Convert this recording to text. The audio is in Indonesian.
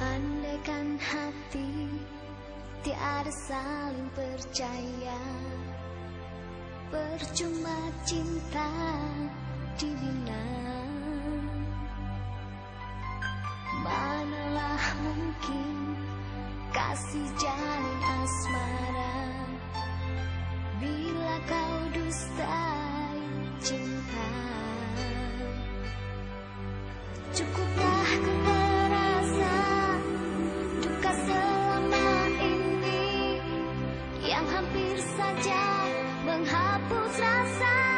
Andaikan hati tiada saling percaya Percuma cinta dibina Manalah mungkin kasih jalan asmara Bila kau dustai cinta. Cukup hampir saja menghapus rasa.